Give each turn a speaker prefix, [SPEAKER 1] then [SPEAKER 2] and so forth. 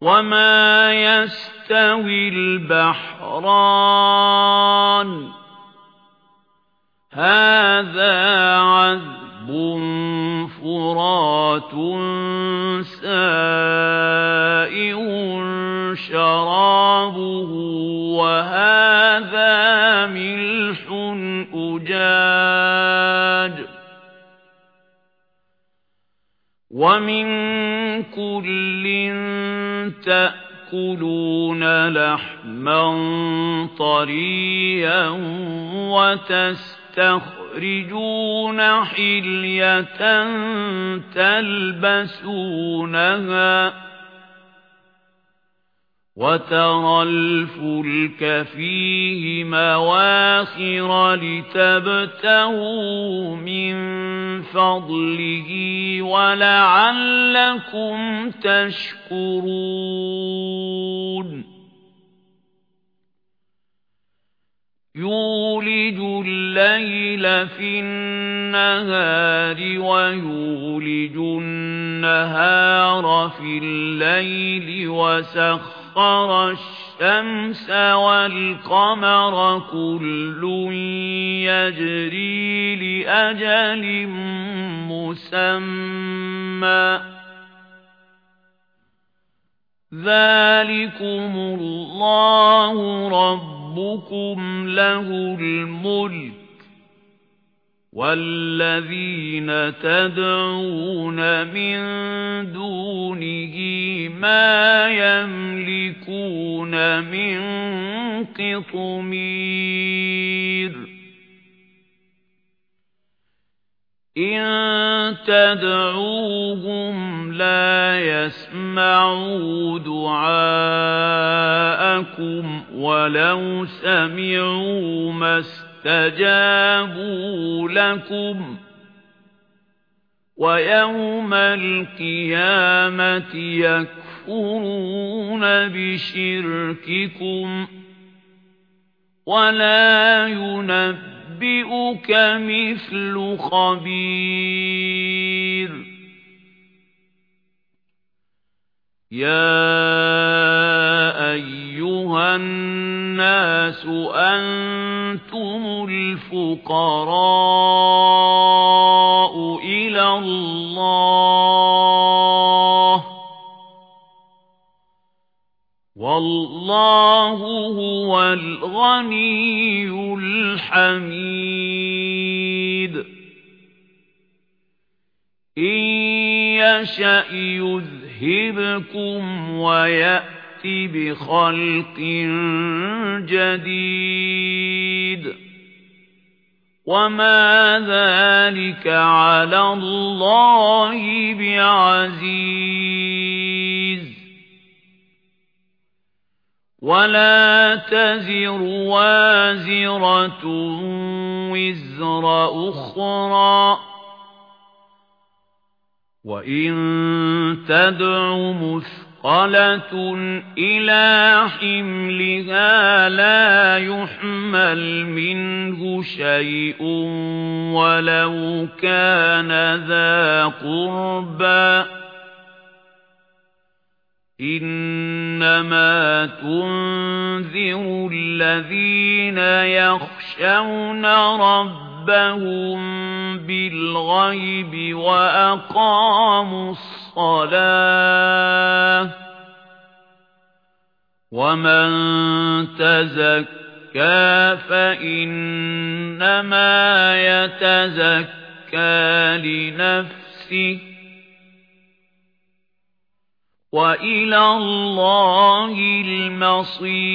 [SPEAKER 1] وما يستوي البحران هذا عذب فرات سائغ شرابه وهذا ملح ومن كل تأكلون لحما طريا وتستخرجون حلية تلبسونها وَتَرَى الْفُلْكَ فِيهِ مَوَاخِرَ لِتَبْتَغُوا مِنْ فَضْلِهِ وَلَعَلَّكُمْ تَشْكُرُونَ يُولِجُ اللَّيْلَ فِي النَّهَارِ وَيُولِجُ النَّهَارَ فِي اللَّيْلِ وَسَخَّرَ سَخَّرَ الشَّمْسَ وَالْقَمَرَ كُلٌّ يَجْرِي لِأَجَلٍ مُّسَمًّى. ذَلِكُمُ اللَّهُ رَبُّكُمْ لَهُ الْمُلْكُ وَالَّذِينَ تَدْعُونَ مِن دُونِهِ مَا يَمْلِكُونَ مِن قِطْمِيرٍ إِن تَدْعُوهُمْ لَا يَسْمَعُوا دُعَاءَكُمْ وَلَوْ سَمِعُوا مَا اسْتَجَابُوا لَكُمْ وَيَوْمَ الْقِيَامَةِ يَكْفُرُونَ بِشِرْكِكُمْ وَلَا يُنَبِّئُكَ مِثْلُ خَبِيرٍ يَا أَيُّهَا النَّاسُ أَنْتُمُ الْفُقَرَاءُ إِلَى اللَّهِ وَاللَّهُ هُوَ الْغَنِيُّ الْحَمِيدُ. إِن يَشَأْ يُذْهِبْكُمْ وَيَأْتِ بخلق جديد. وما ذلك على الله بعزيز. ولا تزر وازرة وزر أخرى وإن تدع مثقلة إلى حملها لا يحمل منه شيء ولو كان ذا قربا إنما تنذر الذين يخشون ربهم بالغيب وأقاموا الصلاة ومن تزكى فإنما يتزكى لنفسه وإلى الله المصير.